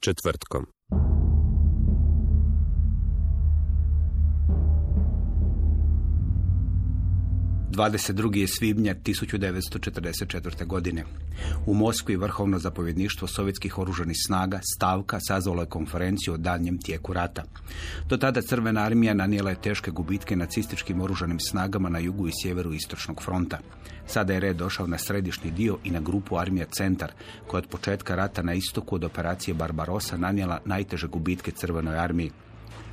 Četvrtkom. 22. je svibnja 1944. godine. U Moskvi vrhovno zapovjedništvo sovjetskih oružanih snaga stavka sazvalo je konferenciju o daljnjem tijeku rata. Do tada Crvena armija nanijela je teške gubitke nacističkim oružanim snagama na jugu i sjeveru istočnog fronta. Sada je red došao na središnji dio i na grupu armija Centar, koja od početka rata na istoku od operacije Barbarosa nanijela najteže gubitke Crvenoj armiji.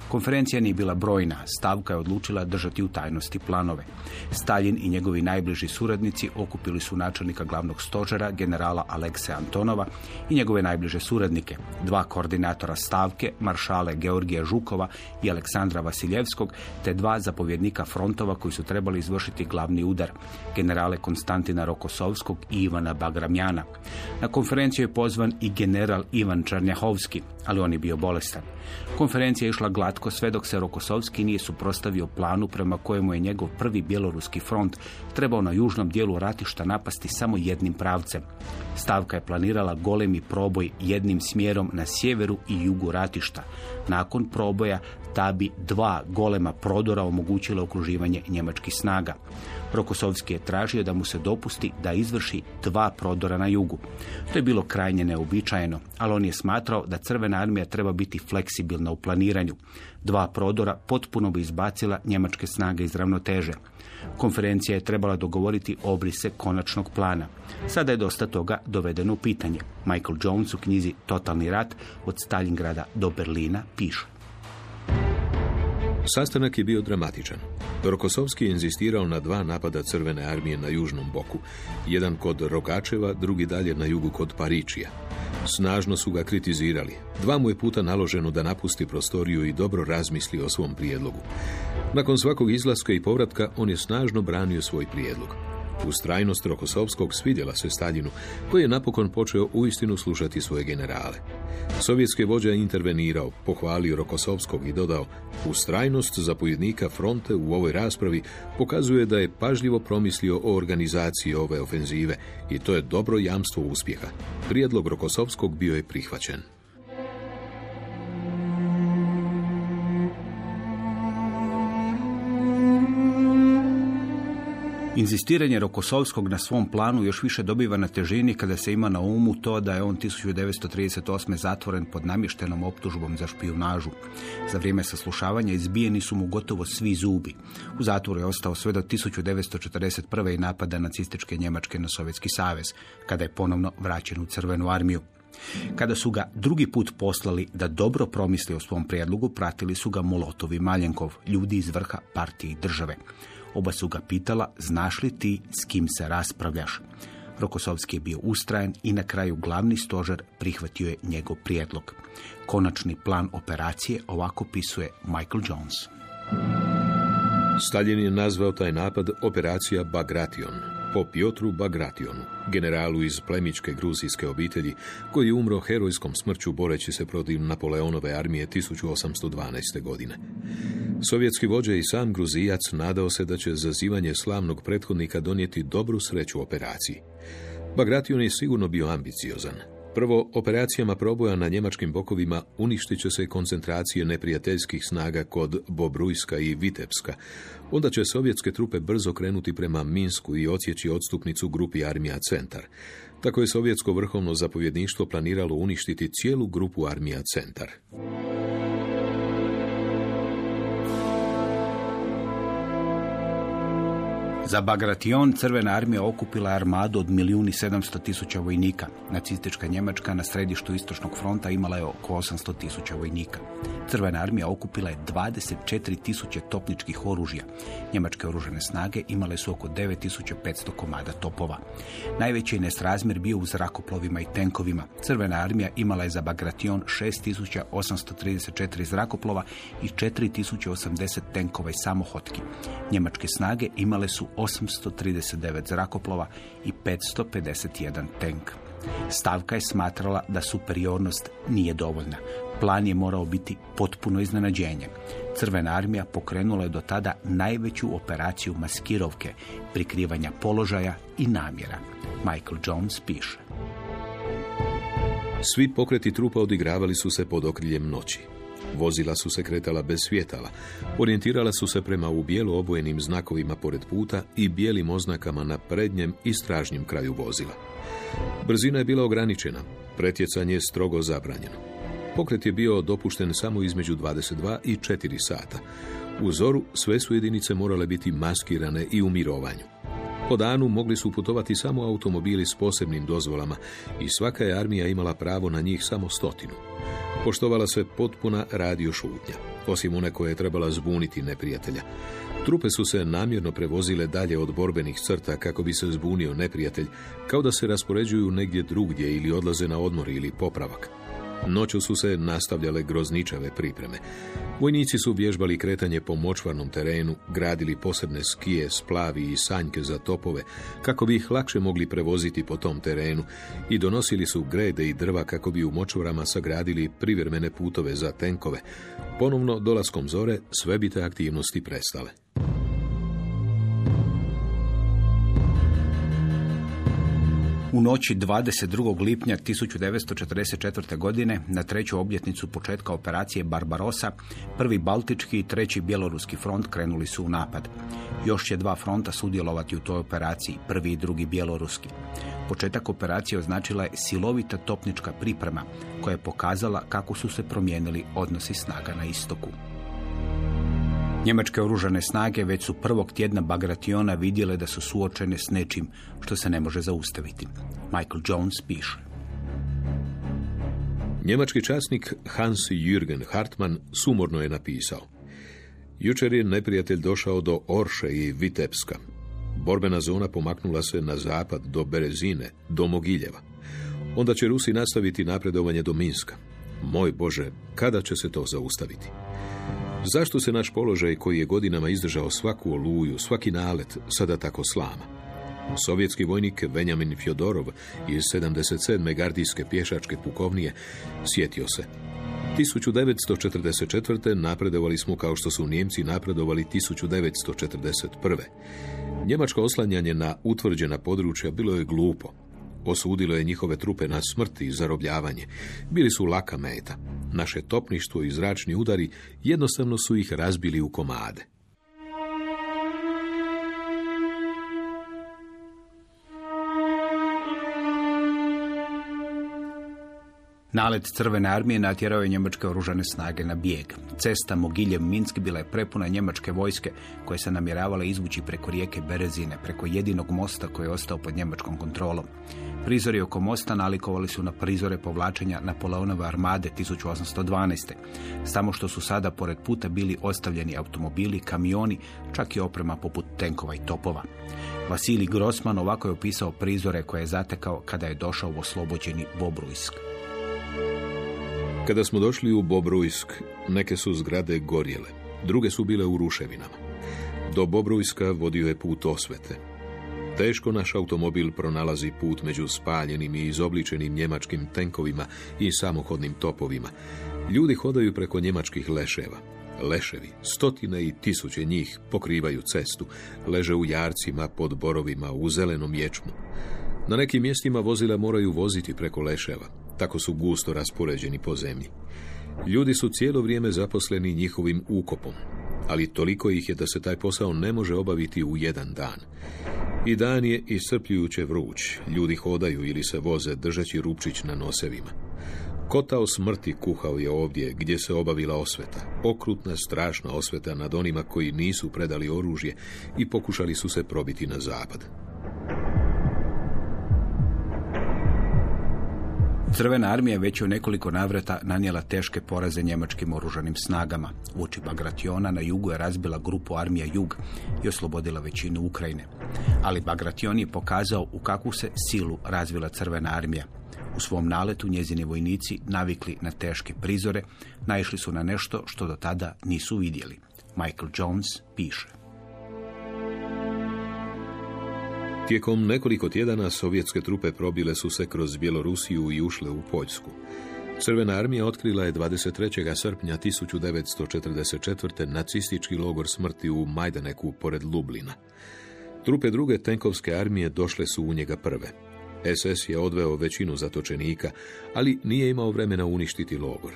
Konferencija nije bila brojna, stavka je odlučila držati u tajnosti planove. Stalin i njegovi najbliži suradnici okupili su načelnika glavnog stožera, generala Alekse Antonova i njegove najbliže suradnike, dva koordinatora stavke, maršale Georgija Žukova i Aleksandra Vasiljevskog, te dva zapovjednika frontova koji su trebali izvršiti glavni udar, generale Konstantina Rokosovskog i Ivana Bagramjana. Na konferenciju je pozvan i general Ivan Čarnjahovski, ali on je bio bolestan. Konferencija je išla glatko sve dok se Rokosovski nije suprostavio planu prema kojemu je njegov prvi bjeloruski front trebao na južnom dijelu ratišta napasti samo jednim pravcem. Stavka je planirala golemi proboj jednim smjerom na sjeveru i jugu ratišta. Nakon proboja ta bi dva golema prodora omogućila okruživanje njemačkih snaga. Rokosovski je tražio da mu se dopusti da izvrši dva prodora na jugu. To je bilo krajnje neobičajeno, ali on je smatrao da Crvena armija treba biti fleksibilna u planiranju. Dva prodora potpuno bi izbacila njemačke snage iz ravnoteže. Konferencija je trebala dogovoriti obrise konačnog plana. Sada je dosta toga dovedeno u pitanje. Michael Jones u knjizi Totalni rat od Stalingrada do Berlina piše. Sastanak je bio dramatičan. Rokosovski je inzistirao na dva napada crvene armije na južnom boku. Jedan kod Rogačeva, drugi dalje na jugu kod Paričija. Snažno su ga kritizirali. Dva mu je puta naloženo da napusti prostoriju i dobro razmisli o svom prijedlogu. Nakon svakog izlaska i povratka on je snažno branio svoj prijedlog. Ustrajnost Rokosovskog svidjela se Staljinu, koji je napokon počeo uistinu slušati svoje generale. Sovjetski vođa je intervenirao, pohvalio Rokosovskog i dodao Ustrajnost zapovjednika fronte u ovoj raspravi pokazuje da je pažljivo promislio o organizaciji ove ofenzive i to je dobro jamstvo uspjeha. Prijedlog Rokosovskog bio je prihvaćen. Inzistiranje Rokosovskog na svom planu još više dobiva na težini kada se ima na umu to da je on 1938. zatvoren pod namještenom optužbom za špijunažu. Za vrijeme saslušavanja izbijeni su mu gotovo svi zubi. U zatvoru je ostao sve do 1941. i napada nacističke Njemačke na Sovjetski savez, kada je ponovno vraćen u Crvenu armiju. Kada su ga drugi put poslali da dobro promisli o svom prijedlogu, pratili su ga Molotov i Maljenkov, ljudi iz vrha partije i države. Oba su ga pitala, znaš li ti s kim se raspravljaš? Rokosovski je bio ustrajan i na kraju glavni stožer prihvatio je njegov prijedlog. Konačni plan operacije ovako pisuje Michael Jones. Stalin je nazvao taj napad operacija Bagration, po Piotru Bagrationu, generalu iz plemičke gruzijske obitelji, koji umro herojskom smrću boreći se protiv Napoleonove armije 1812. godine. Sovjetski vođa i sam Gruzijac nadao se da će zazivanje slavnog prethodnika donijeti dobru sreću operaciji. Bagration je sigurno bio ambiciozan, Prvo, operacijama proboja na njemačkim bokovima uništit će se koncentracije neprijateljskih snaga kod Bobrujska i Vitebska. Onda će sovjetske trupe brzo krenuti prema Minsku i odsjeći odstupnicu grupi armija Centar. Tako je sovjetsko vrhovno zapovjedništvo planiralo uništiti cijelu grupu armija Centar. Za Bagration Crvena armija okupila armadu od milijuni sedamsto tisuća vojnika. Nacistička Njemačka na središtu Istočnog fronta imala je oko 800 tisuća vojnika. Crvena armija okupila je 24 tisuće topničkih oružja. Njemačke oružane snage imale su oko 9500 komada topova. Najveći je nesrazmjer bio u zrakoplovima i tenkovima. Crvena armija imala je za Bagration 6834 zrakoplova i 4080 tenkova i samohotki. Njemačke snage imale su 839 zrakoplova i 551 tank. Stavka je smatrala da superiornost nije dovoljna. Plan je morao biti potpuno iznenađenje. Crvena armija pokrenula je do tada najveću operaciju maskirovke, prikrivanja položaja i namjera. Michael Jones piše. Svi pokreti trupa odigravali su se pod okriljem noći. Vozila su se kretala bez svjetala, orijentirala su se prema u bijelo obojenim znakovima pored puta i bijelim oznakama na prednjem i stražnjem kraju vozila. Brzina je bila ograničena, pretjecanje je strogo zabranjeno. Pokret je bio dopušten samo između 22 i 4 sata. U zoru sve su jedinice morale biti maskirane i u mirovanju. Po danu mogli su putovati samo automobili s posebnim dozvolama i svaka je armija imala pravo na njih samo stotinu. Poštovala se potpuna radio šutnja, osim one koje je trebala zbuniti neprijatelja. Trupe su se namjerno prevozile dalje od borbenih crta kako bi se zbunio neprijatelj, kao da se raspoređuju negdje drugdje ili odlaze na odmor ili popravak. Noću su se nastavljale grozničave pripreme. Vojnici su vježbali kretanje po močvarnom terenu, gradili posebne skije, splavi i sanjke za topove, kako bi ih lakše mogli prevoziti po tom terenu i donosili su grede i drva kako bi u močvarama sagradili privremene putove za tenkove. Ponovno, dolaskom zore, sve bi te aktivnosti prestale. U noći 22. lipnja 1944. godine na treću obljetnicu početka operacije Barbarosa, prvi Baltički i treći Bjeloruski front krenuli su u napad. Još će dva fronta sudjelovati u toj operaciji, prvi i drugi Bjeloruski. Početak operacije označila je silovita topnička priprema koja je pokazala kako su se promijenili odnosi snaga na istoku. Njemačke oružane snage već su prvog tjedna Bagrationa vidjele da su suočene s nečim što se ne može zaustaviti. Michael Jones piše. Njemački časnik Hans Jürgen Hartmann sumorno je napisao. Jučer je neprijatelj došao do Orše i Vitebska. Borbena zona pomaknula se na zapad do Berezine, do Mogiljeva. Onda će Rusi nastaviti napredovanje do Minska. Moj Bože, kada će se to zaustaviti? Zašto se naš položaj koji je godinama izdržao svaku oluju, svaki nalet, sada tako slama? Sovjetski vojnik Benjamin Fjodorov iz 77. gardijske pješačke pukovnije sjetio se. 1944. napredovali smo kao što su Njemci napredovali 1941. Njemačko oslanjanje na utvrđena područja bilo je glupo. Osudilo je njihove trupe na smrt i zarobljavanje. Bili su laka meta. Naše topništvo i zračni udari jednostavno su ih razbili u komade. Nalet Crvene armije natjerao je njemačke oružane snage na bijeg. Cesta Mogiljev Minsk bila je prepuna njemačke vojske koje se namjeravale izvući preko rijeke Berezine, preko jedinog mosta koji je ostao pod njemačkom kontrolom. Prizori oko mosta nalikovali su na prizore povlačenja Napoleonove armade 1812. Samo što su sada pored puta bili ostavljeni automobili, kamioni, čak i oprema poput tenkova i topova. Vasili Grossman ovako je opisao prizore koje je zatekao kada je došao u oslobođeni Bobrujsk. Kada smo došli u Bobrujsk, neke su zgrade gorjele, druge su bile u ruševinama. Do Bobrujska vodio je put osvete. Teško naš automobil pronalazi put među spaljenim i izobličenim njemačkim tenkovima i samohodnim topovima. Ljudi hodaju preko njemačkih leševa. Leševi, stotine i tisuće njih pokrivaju cestu, leže u jarcima, pod borovima, u zelenom ječmu. Na nekim mjestima vozila moraju voziti preko leševa, tako su gusto raspoređeni po zemlji. Ljudi su cijelo vrijeme zaposleni njihovim ukopom, ali toliko ih je da se taj posao ne može obaviti u jedan dan. I dan je iscrpljujuće vruć, ljudi hodaju ili se voze držeći rupčić na nosevima. Kotao smrti kuhao je ovdje gdje se obavila osveta. Okrutna, strašna osveta nad onima koji nisu predali oružje i pokušali su se probiti na zapad. Crvena armija već u nekoliko navrata nanijela teške poraze njemačkim oružanim snagama. Uoči Bagrationa na jugu je razbila grupu armija Jug i oslobodila većinu Ukrajine. Ali Bagration je pokazao u kakvu se silu razvila Crvena armija. U svom naletu njezini vojnici, navikli na teške prizore, naišli su na nešto što do tada nisu vidjeli. Michael Jones piše. Tijekom nekoliko tjedana sovjetske trupe probile su se kroz Bjelorusiju i ušle u Poljsku. Crvena armija otkrila je 23. srpnja 1944. nacistički logor smrti u Majdaneku pored Lublina. Trupe druge tenkovske armije došle su u njega prve. SS je odveo većinu zatočenika, ali nije imao vremena uništiti logor.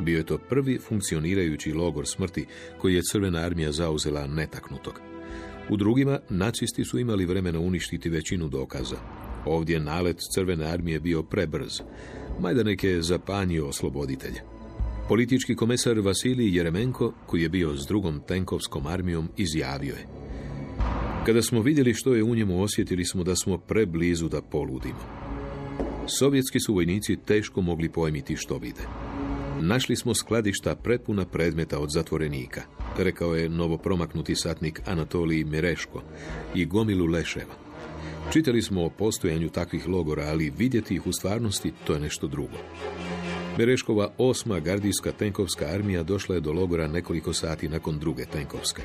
Bio je to prvi funkcionirajući logor smrti koji je Crvena armija zauzela netaknutog. U drugima, nacisti su imali vremena uništiti većinu dokaza. Ovdje nalet Crvene armije bio prebrz. Majdanek je zapanjio osloboditelje. Politički komesar Vasilij Jeremenko, koji je bio s drugom tenkovskom armijom, izjavio je. Kada smo vidjeli što je u njemu, osjetili smo da smo preblizu da poludimo. Sovjetski su vojnici teško mogli pojmiti što vide. Našli smo skladišta prepuna predmeta od zatvorenika, rekao je novopromaknuti satnik Anatolij Mireško i gomilu leševa. Čitali smo o postojanju takvih logora, ali vidjeti ih u stvarnosti to je nešto drugo. Mereškova osma gardijska tenkovska armija došla je do logora nekoliko sati nakon druge tenkovske.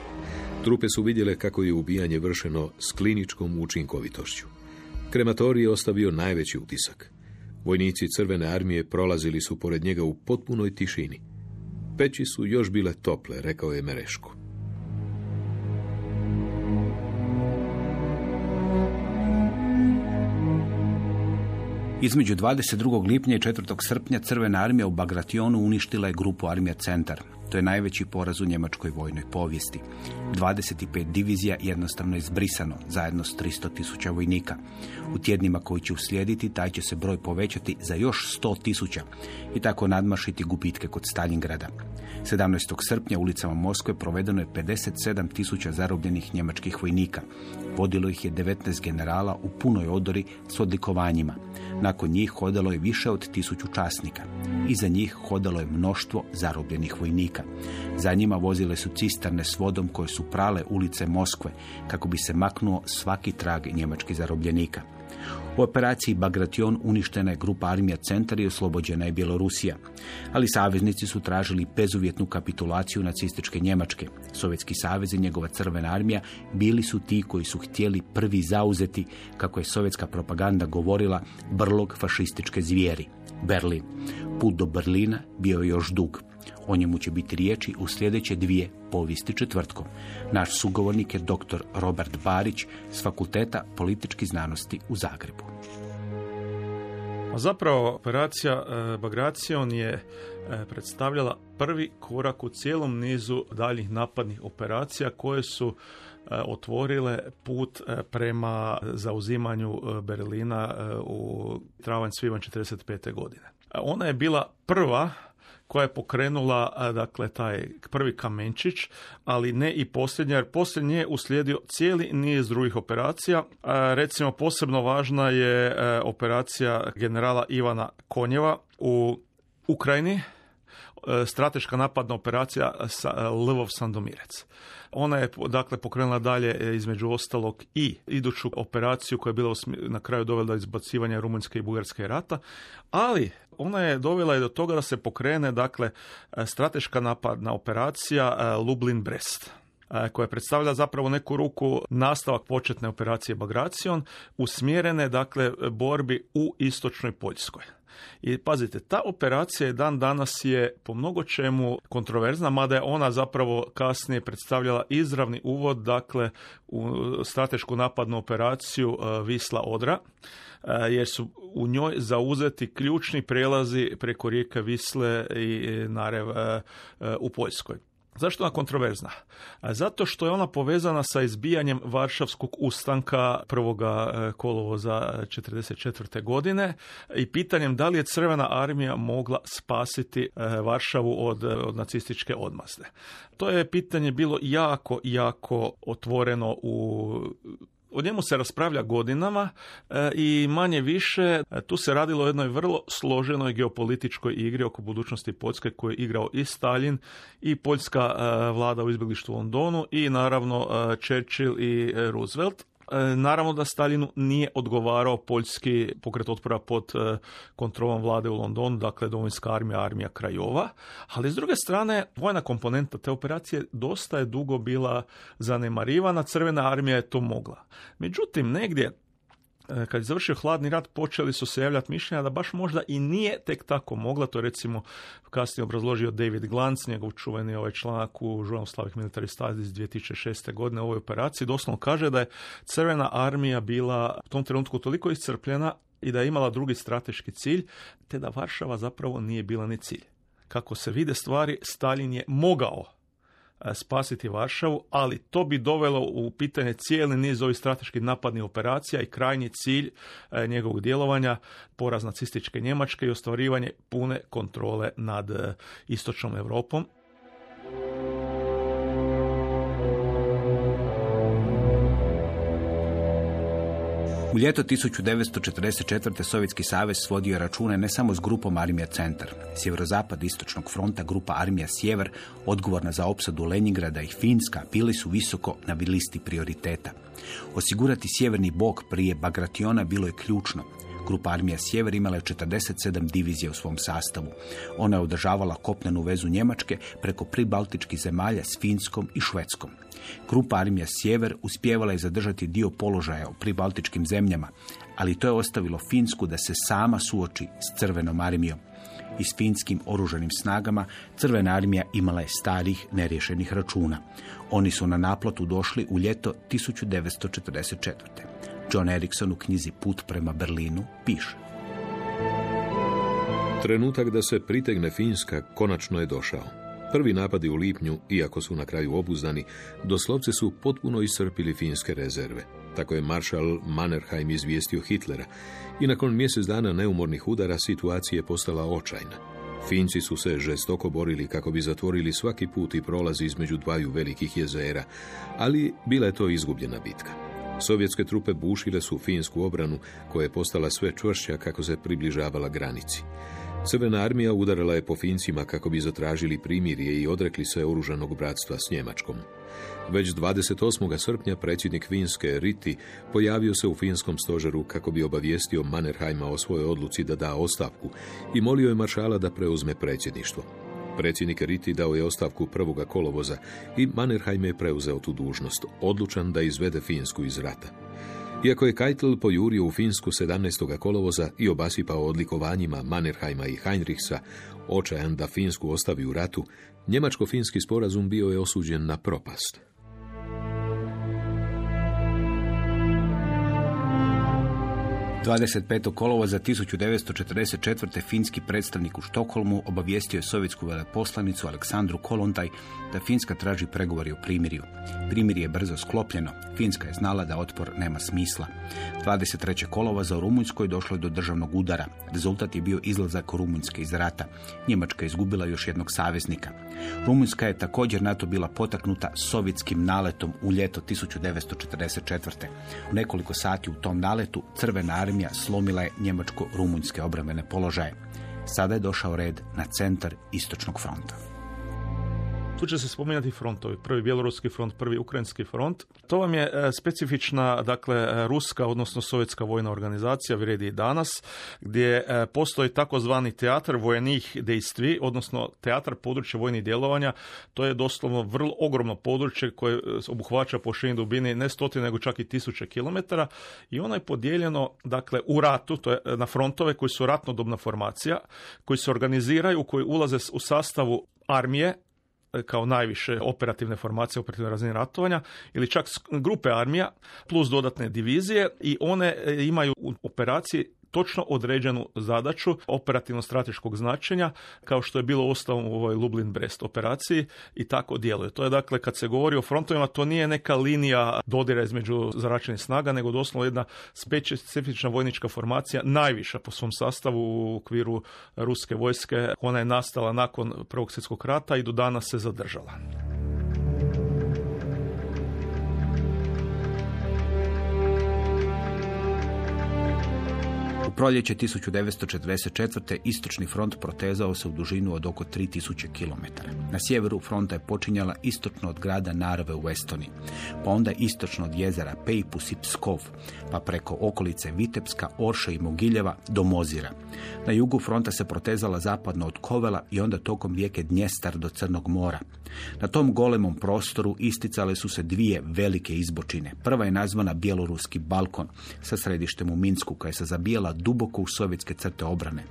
Trupe su vidjele kako je ubijanje vršeno s kliničkom učinkovitošću. Krematorij je ostavio najveći utisak. Vojnici Crvene armije prolazili su pored njega u potpunoj tišini. Peći su još bile tople, rekao je Mereško. Između 22. lipnja i 4. srpnja Crvena armija u Bagrationu uništila je grupu armija Centar. Je najveći poraz u njemačkoj vojnoj povijesti. 25 divizija jednostavno je zbrisano, zajedno s 300 tisuća vojnika. U tjednima koji će uslijediti, taj će se broj povećati za još 100 tisuća i tako nadmašiti gubitke kod Stalingrada. 17. srpnja ulicama Moskve provedeno je 57 tisuća zarobljenih njemačkih vojnika. Vodilo ih je 19 generala u punoj odori s odlikovanjima. Nakon njih hodalo je više od tisuću časnika. Iza njih hodalo je mnoštvo zarobljenih vojnika. Za njima vozile su cisterne s vodom koje su prale ulice Moskve kako bi se maknuo svaki trag njemačkih zarobljenika. U operaciji Bagration uništena je grupa armija Centar i oslobođena je Bjelorusija. Ali saveznici su tražili bezuvjetnu kapitulaciju nacističke Njemačke. Sovjetski savez i njegova crvena armija bili su ti koji su htjeli prvi zauzeti, kako je sovjetska propaganda govorila, brlog fašističke zvijeri. Berlin. Put do Berlina bio je još dug. O njemu će biti riječi u sljedeće dvije povijesti četvrtkom. Naš sugovornik je dr. Robert Barić s Fakulteta političkih znanosti u Zagrebu. Zapravo, operacija e, Bagracion je e, predstavljala prvi korak u cijelom nizu daljih napadnih operacija koje su e, otvorile put prema zauzimanju Berlina u travanj svibanj 1945. godine. Ona je bila prva koja je pokrenula dakle taj prvi kamenčić, ali ne i posljednja, jer posljednje je uslijedio cijeli niz drugih operacija. Recimo posebno važna je e, operacija generala Ivana Konjeva u Ukrajini, e, strateška napadna operacija sa e, Lvov Sandomirec. Ona je dakle pokrenula dalje između ostalog i iduću operaciju koja je bila na kraju dovela do izbacivanja Rumunjske i Bugarske rata, ali ona je dovela i do toga da se pokrene dakle strateška napadna operacija Lublin Brest koja predstavlja zapravo neku ruku nastavak početne operacije Bagracion usmjerene dakle borbi u istočnoj Poljskoj. I pazite, ta operacija dan danas je po mnogo čemu kontroverzna, mada je ona zapravo kasnije predstavljala izravni uvod dakle u stratešku napadnu operaciju Visla Odra jer su u njoj zauzeti ključni prelazi preko rijeke Visle i Narev u Poljskoj. Zašto ona kontroverzna? Zato što je ona povezana sa izbijanjem Varšavskog ustanka prvoga e, kolovoza 1944. godine i pitanjem da li je Crvena armija mogla spasiti e, Varšavu od, od nacističke odmazde. To je pitanje bilo jako, jako otvoreno u o njemu se raspravlja godinama e, i manje više e, tu se radilo o jednoj vrlo složenoj geopolitičkoj igri oko budućnosti Poljske koju je igrao i Stalin i poljska e, vlada u izbjeglištvu Londonu i naravno Churchill i Roosevelt. E, naravno da Stalinu nije odgovarao poljski pokret otpora pod e, kontrolom vlade u Londonu, dakle domovinska armija, armija Krajova, ali s druge strane vojna komponenta te operacije dosta je dugo bila zanemarivana, crvena armija je to mogla. Međutim, negdje kad je završio hladni rat, počeli su se javljati mišljenja da baš možda i nije tek tako mogla. To je recimo kasnije obrazložio David Glanc, njegov čuveni ovaj članak u Journal Slavic Military Studies iz 2006. godine u ovoj operaciji. Doslovno kaže da je Crvena armija bila u tom trenutku toliko iscrpljena i da je imala drugi strateški cilj, te da Varšava zapravo nije bila ni cilj. Kako se vide stvari, Stalin je mogao E, spasiti Varšavu, ali to bi dovelo u pitanje cijeli niz ovih strateških napadnih operacija i krajnji cilj e, njegovog djelovanja poraz nacističke Njemačke i ostvarivanje pune kontrole nad e, istočnom Europom. U ljeto 1944. Sovjetski savez svodio račune ne samo s grupom Armija Centar. Sjeverozapad istočnog fronta, grupa Armija Sjever, odgovorna za opsadu Leningrada i Finska, bili su visoko na listi prioriteta. Osigurati sjeverni bok prije Bagrationa bilo je ključno. Grupa armija Sjever imala je 47 divizija u svom sastavu. Ona je održavala kopnenu vezu Njemačke preko pribaltičkih zemalja s Finskom i Švedskom. Grupa armija Sjever uspjevala je zadržati dio položaja u pribaltičkim zemljama, ali to je ostavilo Finsku da se sama suoči s crvenom armijom. I s finskim oružanim snagama crvena armija imala je starih neriješenih računa. Oni su na naplatu došli u ljeto 1944. John Erickson u knjizi Put prema Berlinu piše. Trenutak da se pritegne Finska konačno je došao. Prvi napadi u lipnju, iako su na kraju obuzdani, doslovce su potpuno iscrpili finske rezerve. Tako je maršal Mannerheim izvijestio Hitlera i nakon mjesec dana neumornih udara situacija je postala očajna. Finci su se žestoko borili kako bi zatvorili svaki put i prolazi između dvaju velikih jezera, ali bila je to izgubljena bitka. Sovjetske trupe bušile su finsku obranu koja je postala sve čvršća kako se približavala granici. Crvena armija udarala je po Fincima kako bi zatražili primirje i odrekli se oružanog bratstva s Njemačkom. Već 28. srpnja predsjednik Finske Riti pojavio se u finskom stožeru kako bi obavijestio Mannerheima o svojoj odluci da da ostavku i molio je maršala da preuzme predsjedništvo. Predsjednik Riti dao je ostavku prvoga kolovoza i Mannerheim je preuzeo tu dužnost, odlučan da izvede Finsku iz rata. Iako je Keitel pojurio u Finsku 17. kolovoza i obasipao odlikovanjima Mannerheima i Heinrichsa, očajan da Finsku ostavi u ratu, njemačko-finski sporazum bio je osuđen na propast. 25. kolova za 1944. finski predstavnik u Štokholmu obavijestio je sovjetsku veleposlanicu Aleksandru Kolontaj da Finska traži pregovori o primirju. Primirje je brzo sklopljeno. Finska je znala da otpor nema smisla. 23. kolova za Rumunjskoj došlo je do državnog udara. Rezultat je bio izlazak Rumunjske iz rata. Njemačka je izgubila još jednog saveznika. Rumunjska je također na to bila potaknuta sovjetskim naletom u ljeto 1944. U nekoliko sati u tom naletu Crvena armija slomila je njemačko-rumunjske obrambene položaje. Sada je došao red na centar istočnog fronta. Tu će se spominjati frontovi. Prvi bjeloruski front, prvi ukrajinski front. To vam je e, specifična, dakle, e, ruska, odnosno sovjetska vojna organizacija, vrijedi i danas, gdje e, postoji takozvani teatr vojnih dejstvi, odnosno teatar područja vojnih djelovanja. To je doslovno vrlo ogromno područje koje obuhvaća po širini dubini ne stotine, nego čak i tisuće kilometara i ono je podijeljeno, dakle, u ratu, to je na frontove koji su ratnodobna formacija, koji se organiziraju, koji ulaze u sastavu armije kao najviše operativne formacije, operativne razine ratovanja ili čak grupe armija plus dodatne divizije i one e, imaju u operaciji točno određenu zadaću operativno strateškog značenja, kao što je bilo ustavom u ovoj Lublin-Brest operaciji i tako djeluje. To je dakle, kad se govori o frontovima, to nije neka linija dodira između zračenih snaga, nego doslovno jedna specifična vojnička formacija, najviša po svom sastavu u okviru ruske vojske. Ona je nastala nakon Prvog svjetskog rata i do danas se zadržala. Proljeće 1944. istočni front protezao se u dužinu od oko 3000 km. Na sjeveru fronta je počinjala istočno od grada Narve u Estoniji, pa onda istočno od jezera Pejpus i Pskov, pa preko okolice Vitebska, Orše i Mogiljeva do Mozira. Na jugu fronta se protezala zapadno od Kovela i onda tokom rijeke Dnjestar do Crnog mora. Na tom golemom prostoru isticale su se dvije velike izbočine. Prva je nazvana Bjeloruski balkon sa središtem u Minsku, koja je se zabijala duboko u sovjetske crte obrane,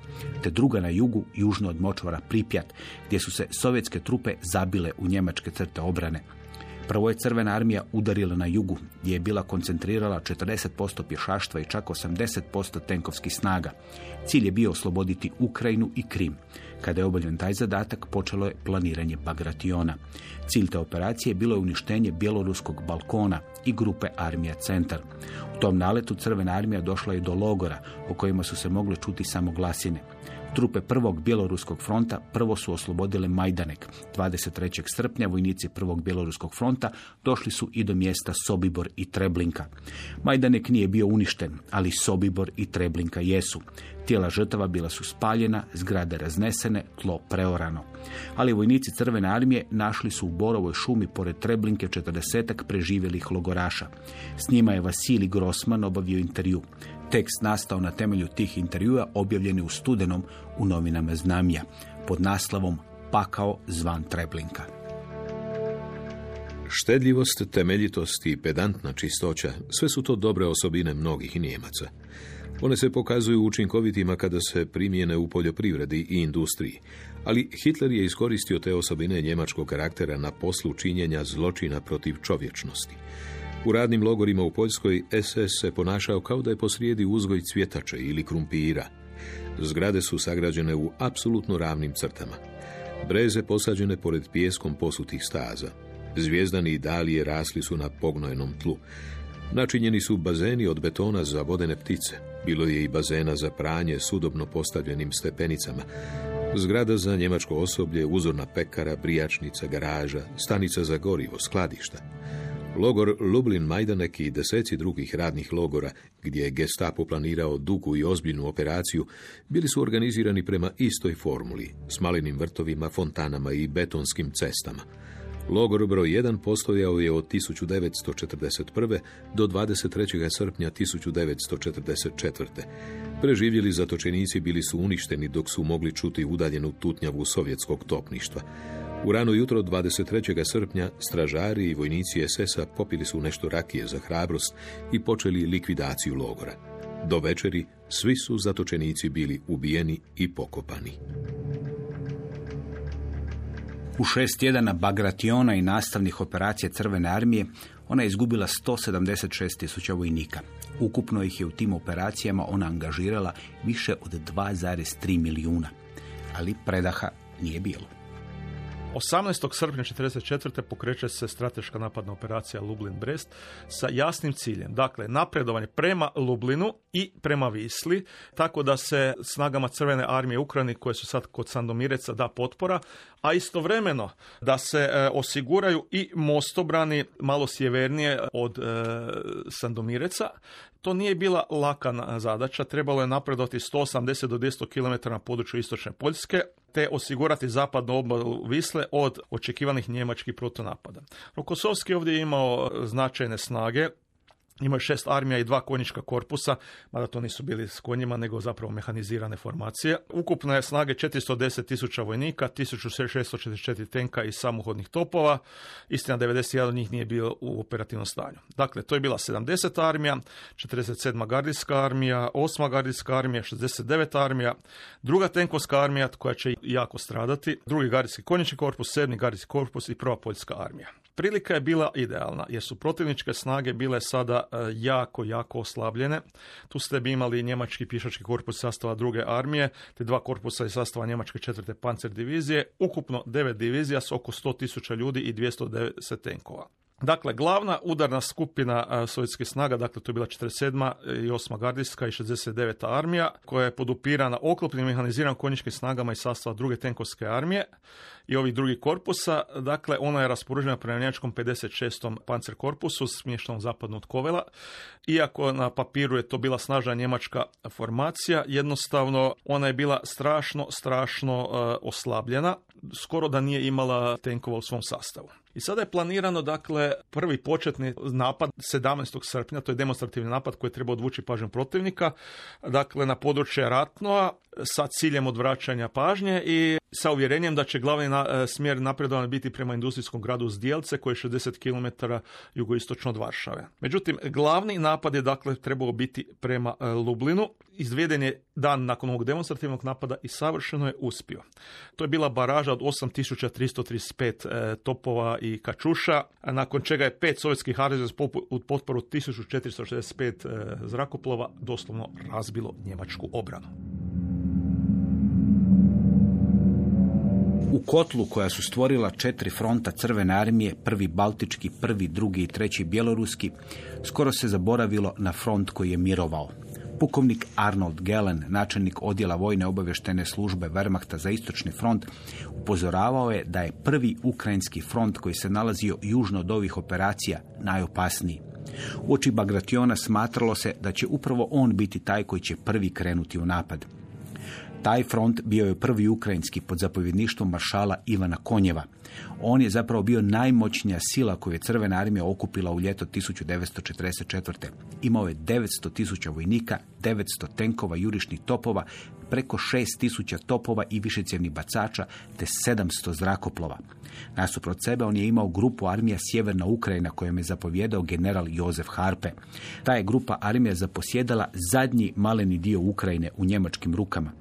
te druga na jugu, južno od močvara Pripjat, gdje su se sovjetske trupe zabile u njemačke crte obrane. Prvo je Crvena armija udarila na jugu, gdje je bila koncentrirala 40% pješaštva i čak 80% tenkovskih snaga. Cilj je bio osloboditi Ukrajinu i Krim. Kada je obavljen taj zadatak, počelo je planiranje Bagrationa. Cilj te operacije bilo je uništenje bjeloruskog balkona i grupe Armija Centar. U tom naletu Crvena armija došla je do logora, o kojima su se mogle čuti samo glasine. Trupe prvog bjeloruskog fronta prvo su oslobodile Majdanek. 23. srpnja vojnici prvog bjeloruskog fronta došli su i do mjesta Sobibor i Treblinka. Majdanek nije bio uništen, ali Sobibor i Treblinka jesu. Tijela žrtava bila su spaljena, zgrade raznesene, tlo preorano. Ali vojnici Crvene armije našli su u Borovoj šumi pored Treblinke četrdesetak preživjelih logoraša. S njima je Vasili Grossman obavio intervju. Tekst nastao na temelju tih intervjua objavljeni u studenom u novinama Znamja pod naslovom Pakao zvan Treblinka. Štedljivost, temeljitost i pedantna čistoća, sve su to dobre osobine mnogih Njemaca. One se pokazuju učinkovitima kada se primjene u poljoprivredi i industriji, ali Hitler je iskoristio te osobine njemačkog karaktera na poslu činjenja zločina protiv čovječnosti. U radnim logorima u Poljskoj SS se ponašao kao da je posrijedi uzgoj cvjetače ili krumpira. Zgrade su sagrađene u apsolutno ravnim crtama. Breze posađene pored pijeskom posutih staza. Zvijezdani i dalije rasli su na pognojenom tlu. Načinjeni su bazeni od betona za vodene ptice. Bilo je i bazena za pranje s udobno postavljenim stepenicama. Zgrada za njemačko osoblje, uzorna pekara, brijačnica, garaža, stanica za gorivo, skladišta. Logor Lublin Majdanek i deseci drugih radnih logora, gdje je gestapo planirao dugu i ozbiljnu operaciju, bili su organizirani prema istoj formuli, s malinim vrtovima, fontanama i betonskim cestama. Logor broj 1 postojao je od 1941. do 23. srpnja 1944. Preživjeli zatočenici bili su uništeni dok su mogli čuti udaljenu tutnjavu sovjetskog topništva. U rano jutro 23. srpnja stražari i vojnici SS-a popili su nešto rakije za hrabrost i počeli likvidaciju logora. Do večeri svi su zatočenici bili ubijeni i pokopani. U šest tjedana Bagrationa i nastavnih operacija Crvene armije ona je izgubila 176 tisuća vojnika. Ukupno ih je u tim operacijama ona angažirala više od 2,3 milijuna. Ali predaha nije bilo. 18. srpnja 1944. pokreće se strateška napadna operacija Lublin-Brest sa jasnim ciljem. Dakle, napredovanje prema Lublinu i prema Visli, tako da se snagama Crvene armije Ukrajine koje su sad kod Sandomireca da potpora, a istovremeno da se e, osiguraju i mostobrani malo sjevernije od e, Sandomireca. To nije bila laka zadaća, trebalo je napredovati 180 do 200 km na području istočne Poljske, te osigurati zapadnu obalu Visle od očekivanih njemačkih protonapada. Rokosovski ovdje je imao značajne snage, Imaju šest armija i dva konjička korpusa, mada to nisu bili s konjima, nego zapravo mehanizirane formacije. Ukupno je snage 410 tisuća vojnika, 1644 tenka i samohodnih topova. Istina, 91 od njih nije bio u operativnom stanju. Dakle, to je bila 70 armija, 47. gardijska armija, 8. gardijska armija, 69 armija, druga tenkovska armija koja će jako stradati, drugi gardijski konjički korpus, sedmi gardijski korpus i prva poljska armija. Prilika je bila idealna jer su protivničke snage bile sada e, jako, jako oslabljene. Tu ste bi imali njemački pišački korpus sastava druge armije, te dva korpusa iz sastava njemačke četvrte pancer divizije, ukupno devet divizija s oko 100.000 ljudi i 290 tenkova. Dakle, glavna udarna skupina sovjetskih snaga, dakle to je bila 47. i 8. gardijska i 69. armija, koja je podupirana oklopnim mehaniziranim konjičkim snagama i sastava druge tenkovske armije i ovih drugih korpusa. Dakle, ona je rasporužena prema njemačkom 56. pancer korpusu smještenom zapadno od Kovela. Iako na papiru je to bila snažna njemačka formacija, jednostavno ona je bila strašno, strašno oslabljena. Skoro da nije imala tenkova u svom sastavu. I sada je planirano, dakle, prvi početni napad 17. srpnja, to je demonstrativni napad koji treba odvući pažnju protivnika, dakle, na područje Ratnoa sa ciljem odvraćanja pažnje i sa uvjerenjem da će glavni na, e, smjer napredovanja biti prema industrijskom gradu Zdjelce koji je 60 km jugoistočno od Varšave. Međutim, glavni napad je dakle trebao biti prema e, Lublinu. Izveden je dan nakon ovog demonstrativnog napada i savršeno je uspio. To je bila baraža od 8335 e, topova i kačuša, nakon čega je pet sovjetskih hareza u potporu 1465 zrakoplova doslovno razbilo njemačku obranu. U kotlu koja su stvorila četiri fronta Crvene armije, prvi Baltički, prvi, drugi i treći Bjeloruski, skoro se zaboravilo na front koji je mirovao. Pukovnik Arnold Gellen, načelnik odjela vojne obavještene službe Wehrmachta za istočni front, upozoravao je da je prvi ukrajinski front koji se nalazio južno od ovih operacija najopasniji. Oči Bagrationa smatralo se da će upravo on biti taj koji će prvi krenuti u napad. Taj front bio je prvi ukrajinski pod zapovjedništvom maršala Ivana Konjeva. On je zapravo bio najmoćnija sila koju je Crvena armija okupila u ljeto 1944. Imao je 900 tisuća vojnika, 900 tenkova, jurišnih topova, preko 6000 topova i višecjevnih bacača, te 700 zrakoplova. Nasuprot sebe on je imao grupu armija Sjeverna Ukrajina kojom je zapovjedao general Jozef Harpe. Ta je grupa armija zaposjedala zadnji maleni dio Ukrajine u njemačkim rukama.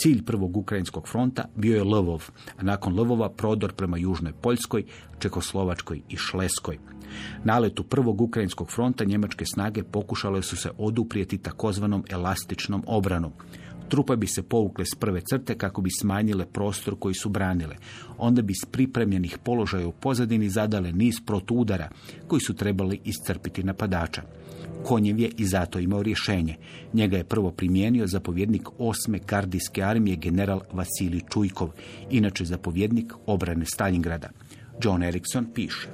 Cilj prvog ukrajinskog fronta bio je Lvov, a nakon Lvova prodor prema Južnoj Poljskoj, Čekoslovačkoj i Šleskoj. Naletu prvog ukrajinskog fronta njemačke snage pokušale su se oduprijeti takozvanom elastičnom obranom. Trupe bi se povukle s prve crte kako bi smanjile prostor koji su branile. Onda bi s pripremljenih položaja u pozadini zadale niz protuudara koji su trebali iscrpiti napadača. Konjev je i zato imao rješenje. Njega je prvo primijenio zapovjednik osme gardijske armije general Vasilij Čujkov, inače zapovjednik obrane Stalingrada. John Erickson piše.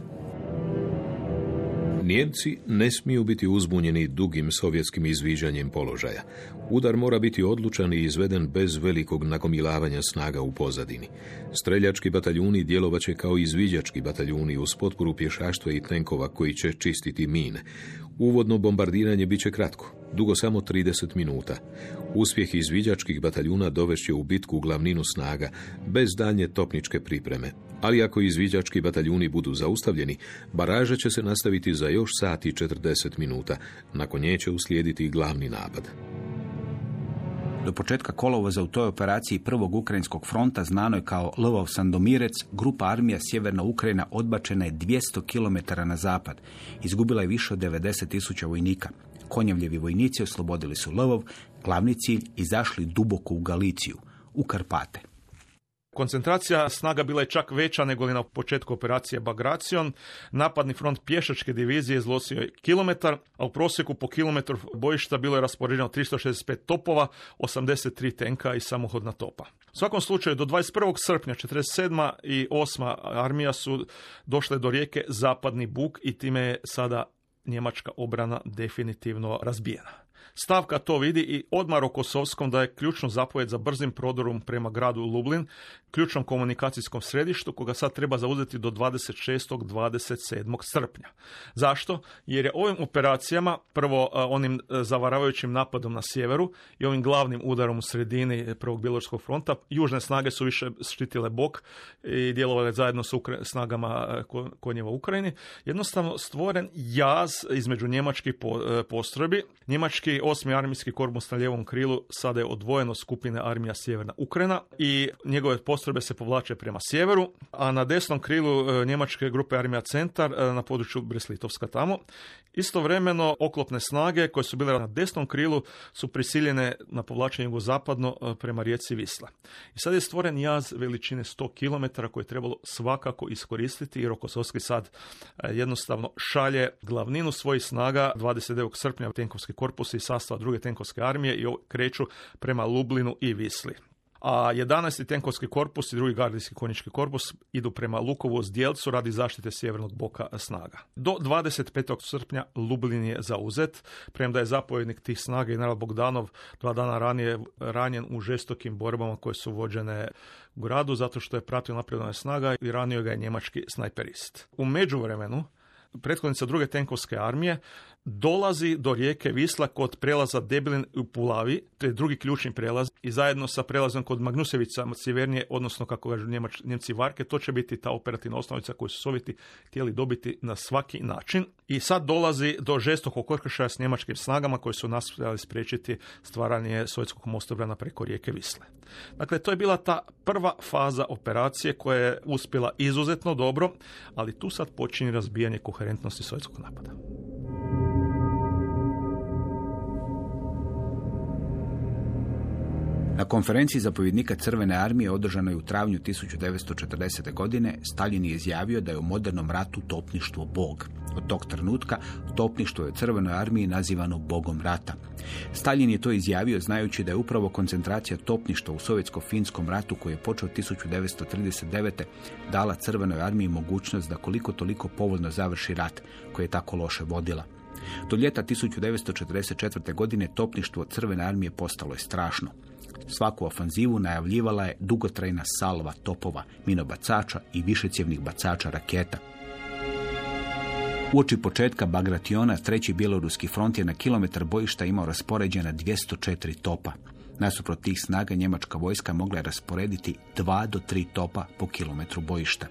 Nijemci ne smiju biti uzbunjeni dugim sovjetskim izviđanjem položaja. Udar mora biti odlučan i izveden bez velikog nakomilavanja snaga u pozadini. Streljački bataljuni djelovaće kao izviđački bataljuni uz potporu pješaštva i tenkova koji će čistiti mine. Uvodno bombardiranje bit će kratko, dugo samo 30 minuta. Uspjeh izviđačkih bataljuna dovešće u bitku glavninu snaga, bez danje topničke pripreme. Ali ako izviđački bataljuni budu zaustavljeni, baraža će se nastaviti za još sati 40 minuta. Nakon nje će uslijediti glavni napad. Do početka kolovoza u toj operaciji prvog ukrajinskog fronta znano je kao Lvov Sandomirec, grupa armija Sjeverna Ukrajina odbačena je 200 km na zapad. Izgubila je više od 90 tisuća vojnika. Konjevljevi vojnici oslobodili su Lvov, glavni cilj, izašli duboko u Galiciju, u Karpate. Koncentracija snaga bila je čak veća nego li na početku operacije Bagracion. Napadni front pješačke divizije izlosio je kilometar, a u prosjeku po kilometru bojišta bilo je raspoređeno 365 topova, 83 tenka i samohodna topa. U svakom slučaju, do 21. srpnja 47. i 8. armija su došle do rijeke Zapadni Buk i time je sada njemačka obrana definitivno razbijena. Stavka to vidi i odmah o Kosovskom da je ključno zapovjed za brzim prodorom prema gradu Lublin, ključnom komunikacijskom središtu koga sad treba zauzeti do 26. 27. srpnja. Zašto? Jer je ovim operacijama, prvo onim e, zavaravajućim napadom na sjeveru i ovim glavnim udarom u sredini prvog Bjelorskog fronta, južne snage su više štitile bok i djelovale zajedno s snagama e, konjeva Ukrajini, jednostavno stvoren jaz između njemačkih e, postrojbi. Njemački osmi armijski korpus na lijevom krilu sada je odvojeno skupine armija Sjeverna Ukrajina i njegove postrojbe se povlače prema sjeveru, a na desnom krilu e, njemačke grupe armija Centar e, na području Breslitovska tamo. Istovremeno oklopne snage koje su bile na desnom krilu su prisiljene na povlačenje zapadno e, prema rijeci Visla. I sad je stvoren jaz veličine 100 km koje je trebalo svakako iskoristiti jer Rokosovski sad jednostavno šalje glavninu svojih snaga 29. srpnja tenkovski korpus i sastava druge tenkovske armije i kreću prema Lublinu i Visli a 11. tenkovski korpus i drugi gardijski konjički korpus idu prema Lukovu zdjelcu radi zaštite sjevernog boka snaga. Do 25. srpnja Lublin je zauzet, premda je zapovjednik tih snaga general Bogdanov dva dana ranije ranjen u žestokim borbama koje su vođene u gradu zato što je pratio napredovanje snaga i ranio ga je njemački snajperist. U međuvremenu prethodnica druge tenkovske armije dolazi do rijeke Visla kod prelaza Deblin u Pulavi, to je drugi ključni prelaz, i zajedno sa prelazom kod Magnusevica sjevernije, odnosno kako kažu Njemač, Njemci Varke, to će biti ta operativna osnovica koju su Sovjeti htjeli dobiti na svaki način. I sad dolazi do žestokog okršaja s njemačkim snagama koji su nastojali spriječiti stvaranje sovjetskog mostobrana preko rijeke Visle. Dakle, to je bila ta prva faza operacije koja je uspjela izuzetno dobro, ali tu sad počinje razbijanje koherentnosti sovjetskog napada. Na konferenciji zapovjednika Crvene armije održanoj u travnju 1940. godine Stalin je izjavio da je u modernom ratu topništvo bog. Od tog trenutka topništvo je Crvenoj armiji nazivano bogom rata. Stalin je to izjavio znajući da je upravo koncentracija topništva u sovjetsko-finskom ratu koji je počeo 1939. dala Crvenoj armiji mogućnost da koliko toliko povoljno završi rat koji je tako loše vodila. Do ljeta 1944. godine topništvo Crvene armije postalo je strašno. Svaku ofanzivu najavljivala je dugotrajna salva topova, minobacača i višecjevnih bacača raketa. Uoči početka Bagrationa, treći bjeloruski front je na kilometar bojišta imao raspoređena 204 topa. Nasuprot tih snaga njemačka vojska mogla je rasporediti 2 do 3 topa po kilometru bojišta.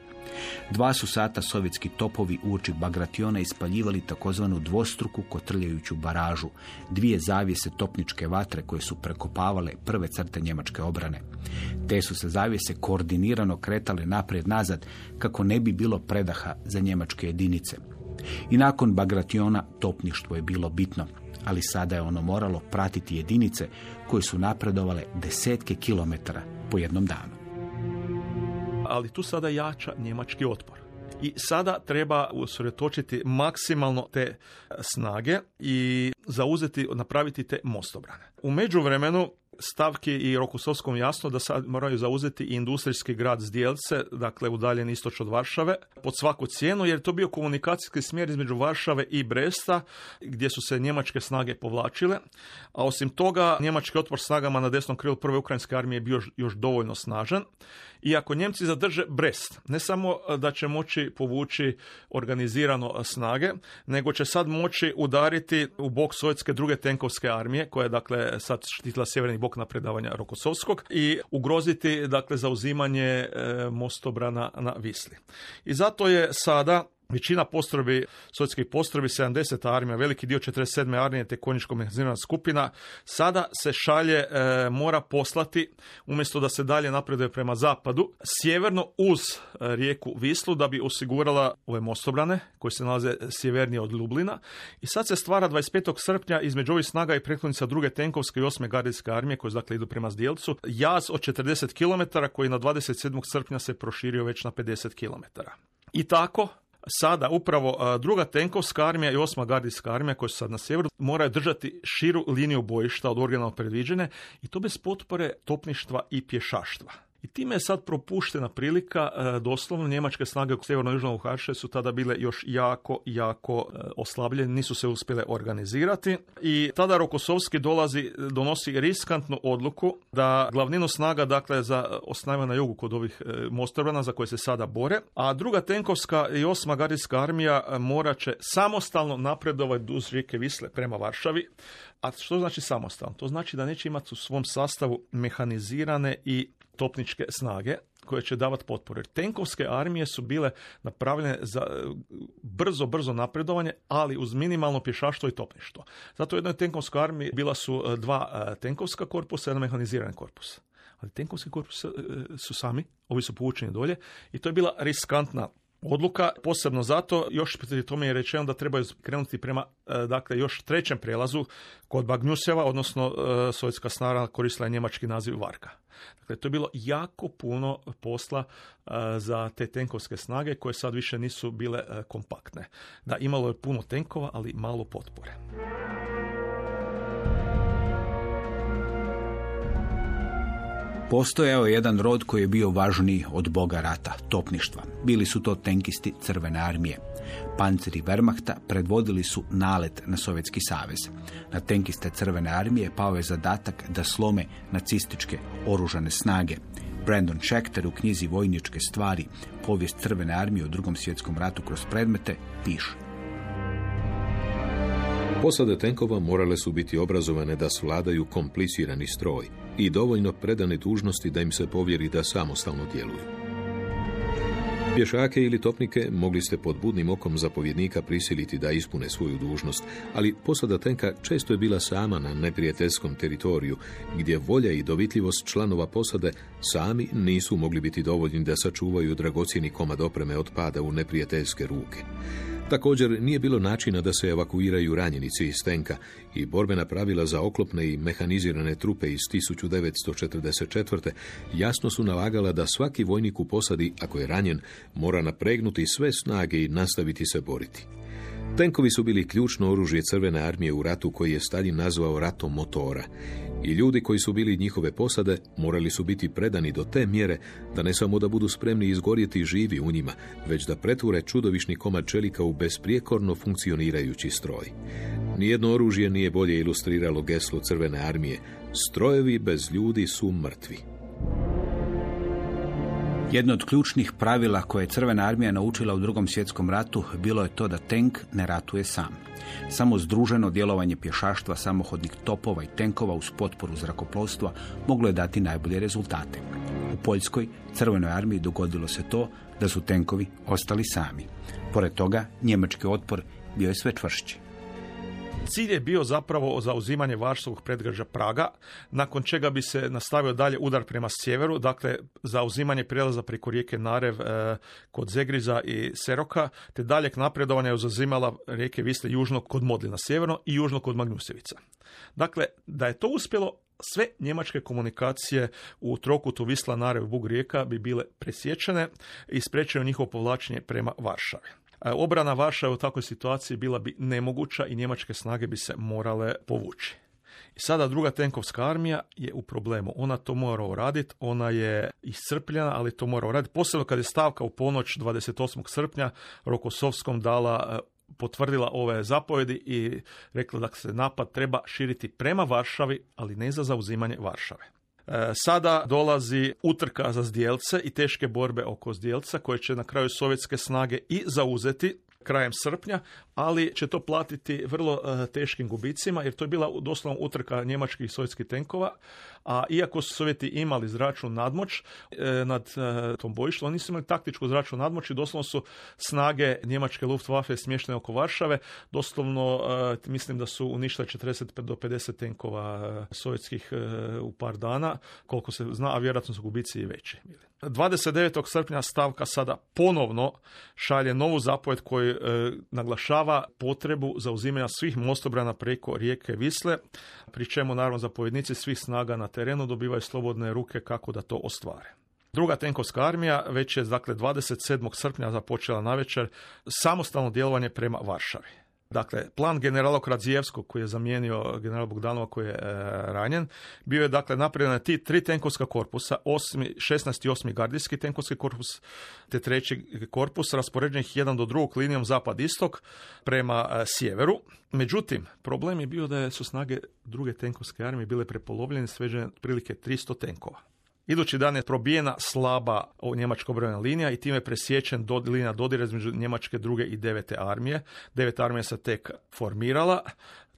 Dva su sata sovjetski topovi uoči Bagrationa ispaljivali takozvanu dvostruku kotrljajuću baražu, dvije zavijese topničke vatre koje su prekopavale prve crte njemačke obrane. Te su se zavijese koordinirano kretale naprijed-nazad kako ne bi bilo predaha za njemačke jedinice. I nakon Bagrationa topništvo je bilo bitno, ali sada je ono moralo pratiti jedinice koje su napredovale desetke kilometara po jednom danu ali tu sada jača njemački otpor. I sada treba usredotočiti maksimalno te snage i zauzeti, napraviti te mostobrane. U međuvremenu stavki i Rokusovskom jasno da sad moraju zauzeti i industrijski grad Zdjelce, dakle udaljen istoč od Varšave, pod svaku cijenu, jer je to bio komunikacijski smjer između Varšave i Bresta, gdje su se njemačke snage povlačile, a osim toga njemački otpor snagama na desnom krilu prve ukrajinske armije je bio još dovoljno snažan i ako Njemci zadrže Brest, ne samo da će moći povući organizirano snage, nego će sad moći udariti u bok sovjetske druge tenkovske armije, koja je dakle sad štitila sjeverni bok napredavanja Rokosovskog i ugroziti dakle zauzimanje e, mostobrana na Visli. I zato je sada Većina postrojbi, sovjetskih postrojbi, 70. armija, veliki dio 47. armije te konjičko mehanizirana skupina, sada se šalje, e, mora poslati, umjesto da se dalje napreduje prema zapadu, sjeverno uz e, rijeku Vislu da bi osigurala ove mostobrane koje se nalaze sjevernije od Lublina. I sad se stvara 25. srpnja između ovih snaga i prethodnica druge tenkovske i osme gardijske armije koje dakle idu prema Zdjelcu, jaz od 40 km koji na 27. srpnja se proširio već na 50 km. I tako, sada upravo druga tenkovska armija i osma gardijska armija koja su sad na sjeveru moraju držati širu liniju bojišta od originalno predviđene i to bez potpore topništva i pješaštva. I time je sad propuštena prilika, e, doslovno njemačke snage u sjeverno-južnom Harše su tada bile još jako, jako e, oslabljene, nisu se uspjele organizirati i tada Rokosovski dolazi, donosi riskantnu odluku da glavninu snaga, dakle, za osnajva na jugu kod ovih e, mostobrana za koje se sada bore, a druga tenkovska i osma gardijska armija morat će samostalno napredovati duž rijeke Visle prema Varšavi, a što znači samostalno? To znači da neće imati u svom sastavu mehanizirane i topničke snage, koje će davati potporu. Tenkovske armije su bile napravljene za e, brzo, brzo napredovanje, ali uz minimalno pješaštvo i topništvo. Zato u jednoj tenkovskoj armiji bila su e, dva e, tenkovska korpusa i jedan mehanizirani korpus. Ali tenkovski korpus su sami, ovi su povučeni dolje i to je bila riskantna odluka, posebno zato, još tome je rečeno da trebaju krenuti prema e, dakle, još trećem prelazu kod Bagnjuseva, odnosno e, sovjetska snaga koristila je njemački naziv Varka. Dakle, to je bilo jako puno posla e, za te tenkovske snage koje sad više nisu bile kompaktne. Da, imalo je puno tenkova, ali malo potpore. Postojao je jedan rod koji je bio važniji od boga rata, topništva. Bili su to tenkisti crvene armije. Panceri Wehrmachta predvodili su nalet na Sovjetski savez. Na tenkiste crvene armije pao je zadatak da slome nacističke oružane snage. Brandon Schechter u knjizi Vojničke stvari, povijest crvene armije u drugom svjetskom ratu kroz predmete, piše. Posade tenkova morale su biti obrazovane da svladaju komplicirani stroj i dovoljno predane dužnosti da im se povjeri da samostalno djeluju. Pješake ili topnike mogli ste pod budnim okom zapovjednika prisiliti da ispune svoju dužnost, ali posada tenka često je bila sama na neprijateljskom teritoriju, gdje volja i dovitljivost članova posade sami nisu mogli biti dovoljni da sačuvaju dragocjeni komad opreme od pada u neprijateljske ruke. Također nije bilo načina da se evakuiraju ranjenici iz tenka i borbena pravila za oklopne i mehanizirane trupe iz 1944. jasno su nalagala da svaki vojnik u posadi, ako je ranjen, mora napregnuti sve snage i nastaviti se boriti. Tenkovi su bili ključno oružje crvene armije u ratu koji je Stalin nazvao ratom motora i ljudi koji su bili njihove posade morali su biti predani do te mjere da ne samo da budu spremni izgorjeti živi u njima, već da pretvore čudovišni komad čelika u besprijekorno funkcionirajući stroj. Nijedno oružje nije bolje ilustriralo geslo crvene armije. Strojevi bez ljudi su mrtvi. Jedno od ključnih pravila koje je Crvena armija naučila u drugom svjetskom ratu bilo je to da tenk ne ratuje sam. Samo združeno djelovanje pješaštva, samohodnih topova i tenkova uz potporu zrakoplovstva moglo je dati najbolje rezultate. U Poljskoj Crvenoj armiji dogodilo se to da su tenkovi ostali sami. Pored toga, njemački otpor bio je sve čvršći. Cilj je bio zapravo zauzimanje Varšavog predgrađa Praga, nakon čega bi se nastavio dalje udar prema sjeveru, dakle zauzimanje prijelaza preko rijeke Narev e, kod Zegriza i Seroka, te daljeg napredovanja je zauzimala rijeke Visle južno kod Modlina sjeverno i južno kod Magnjusevica. Dakle, da je to uspjelo, sve njemačke komunikacije u trokutu Visla, Narev, Bug rijeka bi bile presječene i spriječeno njihovo povlačenje prema Varšavi. E, obrana vaša u takvoj situaciji bila bi nemoguća i njemačke snage bi se morale povući. I sada druga tenkovska armija je u problemu. Ona to mora uraditi, ona je iscrpljena, ali to mora uraditi. Posebno kad je stavka u ponoć 28. srpnja Rokosovskom dala e, potvrdila ove zapovjedi i rekla da se napad treba širiti prema Varšavi, ali ne za zauzimanje Varšave. E, sada dolazi utrka za zdjelce i teške borbe oko zdjelca koje će na kraju sovjetske snage i zauzeti krajem srpnja, ali će to platiti vrlo e, teškim gubicima jer to je bila doslovno utrka njemačkih i sovjetskih tenkova, a iako su Sovjeti imali zračnu nadmoć e, nad e, tom bojištom, oni nisu imali taktičku zračnu nadmoć i doslovno su snage njemačke Luftwaffe smještene oko Varšave, doslovno mislim da su uništile 45 do 50 tenkova sovjetskih u par dana, koliko se zna, a vjerojatno su gubici i veći. 29. srpnja stavka sada ponovno šalje novu zapovjed koju e, naglašava potrebu zauzimanja svih mostobrana preko rijeke Visle, pri čemu naravno zapovjednici svih snaga na terenu dobivaju slobodne ruke kako da to ostvare. Druga tenkovska armija već je dakle 27. srpnja započela navečer samostalno djelovanje prema Varšavi. Dakle, plan generala Kradzijevskog koji je zamijenio generala Bogdanova koji je e, ranjen, bio je dakle napravljen na ti tri tenkovska korpusa, 8, 16. i 8. gardijski tenkovski korpus, te treći korpus, raspoređenih jedan do drugog linijom zapad-istok prema e, sjeveru. Međutim, problem je bio da su snage druge tenkovske armije bile prepolovljene, sveđene otprilike 300 tenkova. Idući dan je probijena slaba njemačka obrambena linija i time je presječen do, linija dodira između njemačke druge i devete armije. Deveta armija se tek formirala.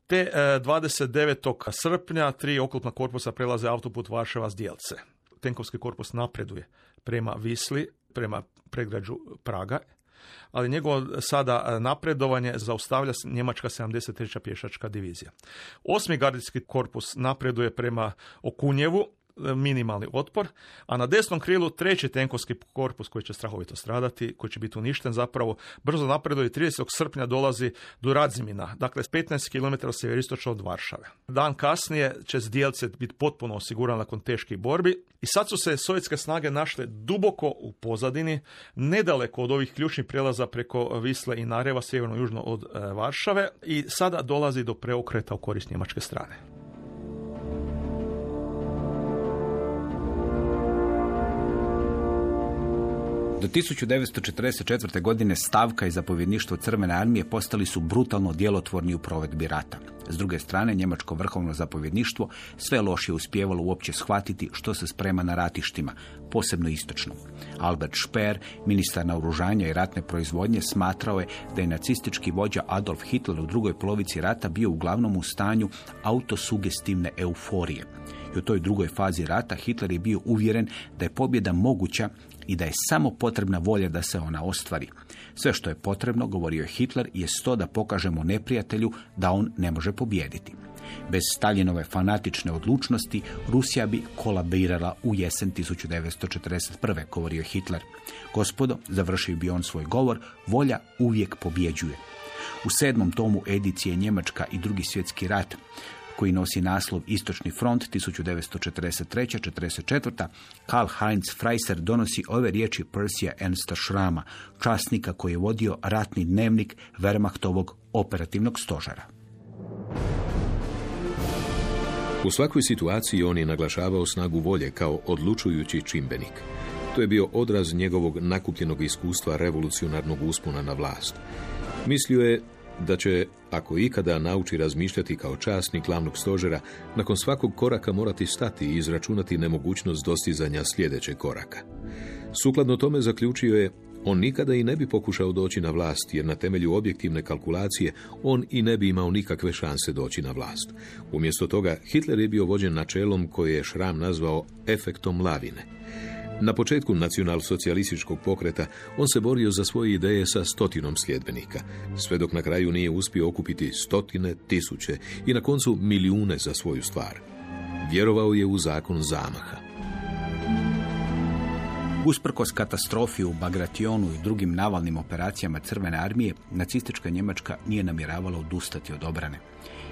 Te 29. E, srpnja tri oklopna korpusa prelaze autoput Varšava s Dijelce. tenkovski korpus napreduje prema Visli, prema predgrađu Praga, ali njegovo sada napredovanje zaustavlja njemačka 73. pješačka divizija. Osmi gardijski korpus napreduje prema Okunjevu, minimalni otpor, a na desnom krilu treći tenkovski korpus koji će strahovito stradati, koji će biti uništen zapravo, brzo napreduje i 30. srpnja dolazi do Radzimina, dakle 15 km sjeveristočno od Varšave. Dan kasnije će Zdjelce biti potpuno osiguran nakon teških borbi i sad su se sovjetske snage našle duboko u pozadini, nedaleko od ovih ključnih prelaza preko Visle i Nareva, sjeverno-južno od e, Varšave i sada dolazi do preokreta u korist njemačke strane. Do 1944. godine stavka i zapovjedništvo Crvene armije postali su brutalno djelotvorni u provedbi rata. S druge strane, njemačko vrhovno zapovjedništvo sve lošije uspjevalo uopće shvatiti što se sprema na ratištima, posebno istočno. Albert Speer, ministar naoružanja i ratne proizvodnje, smatrao je da je nacistički vođa Adolf Hitler u drugoj polovici rata bio uglavnom u stanju autosugestivne euforije. I u toj drugoj fazi rata Hitler je bio uvjeren da je pobjeda moguća i da je samo potrebna volja da se ona ostvari. Sve što je potrebno, govorio je Hitler, je to da pokažemo neprijatelju da on ne može pobijediti. Bez Staljinove fanatične odlučnosti Rusija bi kolabirala u jesen 1941. govorio je Hitler. Gospodo, završio bi on svoj govor, volja uvijek pobjeđuje. U sedmom tomu edicije Njemačka i drugi svjetski rat koji nosi naslov Istočni front 1943-44. Karl Heinz Freiser donosi ove riječi Persija Ernsta Schrama, časnika koji je vodio ratni dnevnik Wehrmachtovog operativnog stožara. U svakoj situaciji on je naglašavao snagu volje kao odlučujući čimbenik. To je bio odraz njegovog nakupljenog iskustva revolucionarnog uspona na vlast. Mislio je da će, ako ikada nauči razmišljati kao časnik glavnog stožera, nakon svakog koraka morati stati i izračunati nemogućnost dostizanja sljedećeg koraka. Sukladno tome zaključio je, on nikada i ne bi pokušao doći na vlast, jer na temelju objektivne kalkulacije on i ne bi imao nikakve šanse doći na vlast. Umjesto toga, Hitler je bio vođen načelom koje je Šram nazvao efektom lavine – na početku nacionalsocijalističkog pokreta on se borio za svoje ideje sa stotinom sljedbenika, sve dok na kraju nije uspio okupiti stotine, tisuće i na koncu milijune za svoju stvar. Vjerovao je u zakon zamaha. Usprkos katastrofi u Bagrationu i drugim navalnim operacijama Crvene armije, nacistička Njemačka nije namjeravala odustati od obrane.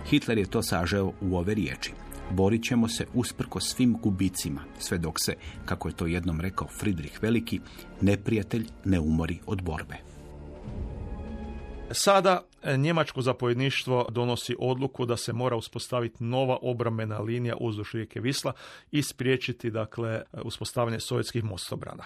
Hitler je to sažeo u ove riječi borit ćemo se usprko svim gubicima, sve dok se, kako je to jednom rekao Friedrich Veliki, neprijatelj ne umori od borbe. Sada e, njemačko zapovjedništvo donosi odluku da se mora uspostaviti nova obrambena linija uzduž rijeke Visla i spriječiti dakle uspostavljanje sovjetskih mostobrana.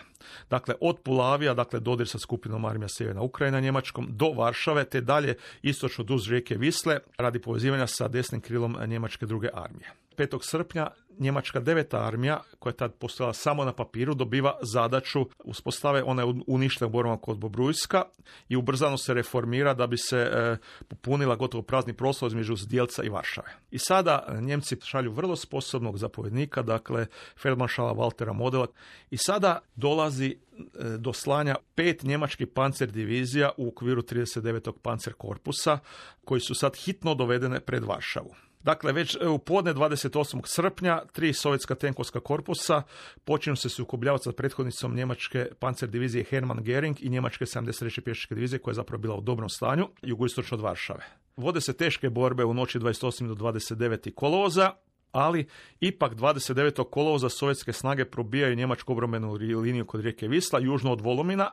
Dakle od Pulavija, dakle dodir sa skupinom armija Sjeverna Ukrajina njemačkom do Varšave te dalje istočno duž rijeke Visle radi povezivanja sa desnim krilom njemačke druge armije. 5. srpnja Njemačka deveta armija, koja je tad postojala samo na papiru, dobiva zadaću uspostave, ona je u borbama kod Bobrujska i ubrzano se reformira da bi se e, popunila gotovo prazni prostor između Zdjelca i Varšave. I sada e, Njemci šalju vrlo sposobnog zapovjednika, dakle Feldmanšala Waltera Modela i sada dolazi e, do slanja pet njemačkih pancer divizija u okviru 39. pancer korpusa koji su sad hitno dovedene pred Varšavu. Dakle, već e, u podne 28. srpnja tri sovjetska tenkovska korpusa počinju se sukobljavati sa prethodnicom njemačke pancer divizije Hermann Gering i njemačke 73. pješačke divizije koja je zapravo bila u dobrom stanju jugoistočno od Varšave. Vode se teške borbe u noći 28. do 29. kolovoza, ali ipak 29. kolovoza sovjetske snage probijaju njemačku obrambenu liniju kod rijeke Visla, južno od Volumina,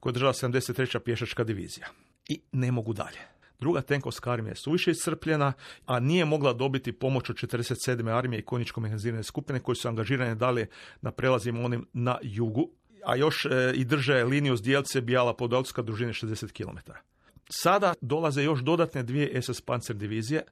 koja država 73. pješačka divizija. I ne mogu dalje. Druga tenkovska armija je suviše iscrpljena, a nije mogla dobiti pomoć od 47. armije i konjičko mehanizirane skupine koji su angažirane dalje na prelazima onim na jugu, a još e, i drže liniju zdjelce Bijala Podolska dužine 60 km. Sada dolaze još dodatne dvije SS Panzer divizije,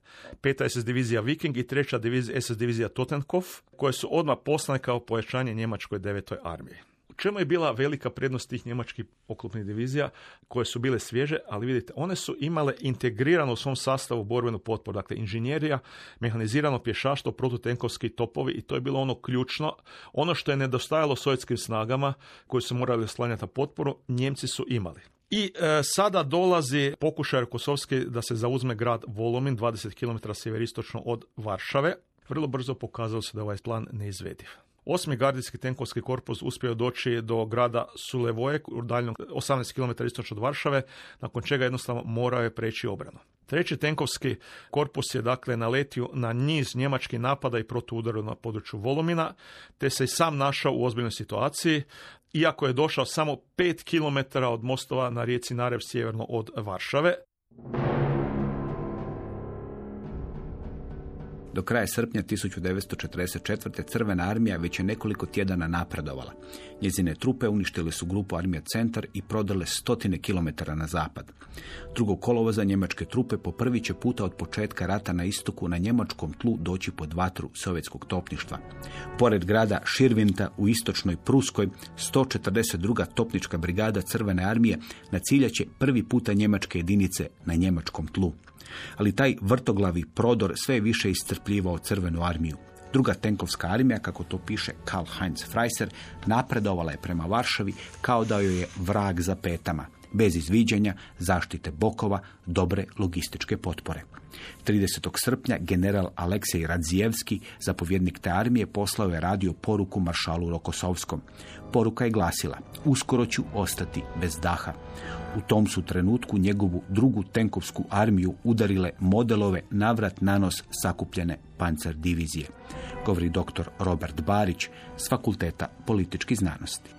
peta SS divizija Viking i treća divizija SS divizija Totenkopf, koje su odmah poslane kao pojačanje Njemačkoj devetoj armiji. Čemu je bila velika prednost tih njemačkih oklopnih divizija koje su bile svježe, ali vidite, one su imale integrirano u svom sastavu borbenu potporu, dakle inženjerija, mehanizirano pješaštvo, protutenkovski topovi i to je bilo ono ključno. Ono što je nedostajalo sovjetskim snagama koji su morali oslanjati potporu, Njemci su imali. I e, sada dolazi pokušaj Kosovski da se zauzme grad Volumin, 20 km sjeveristočno od Varšave. Vrlo brzo pokazalo se da ovaj plan neizvediv. Osmi gardijski tenkovski korpus uspio doći do grada Sulevojek u daljnom 18 km istočno od Varšave, nakon čega jednostavno morao je preći obranu. Treći tenkovski korpus je dakle naletio na niz njemačkih napada i protuudaru na području Volumina, te se i sam našao u ozbiljnoj situaciji, iako je došao samo 5 km od mostova na rijeci Narev sjeverno od Varšave. Do kraja srpnja 1944. Crvena armija već je nekoliko tjedana napredovala. Njezine trupe uništile su grupu armija Centar i prodale stotine kilometara na zapad. Drugo kolovoza njemačke trupe po prvi će puta od početka rata na istoku na njemačkom tlu doći pod vatru sovjetskog topništva. Pored grada Širvinta u istočnoj Pruskoj 142. topnička brigada Crvene armije naciljaće prvi puta njemačke jedinice na njemačkom tlu ali taj vrtoglavi prodor sve više iscrpljivao crvenu armiju. Druga tenkovska armija, kako to piše Karl Heinz Freiser, napredovala je prema Varšavi kao da joj je vrag za petama, bez izviđanja, zaštite bokova, dobre logističke potpore. 30. srpnja general Aleksej Radzijevski, zapovjednik te armije, poslao je radio poruku maršalu Rokosovskom. Poruka je glasila, uskoro ću ostati bez daha. U tom su trenutku njegovu drugu tenkovsku armiju udarile modelove navrat nanos sakupljene pancer divizije, govori dr. Robert Barić s Fakulteta političkih znanosti.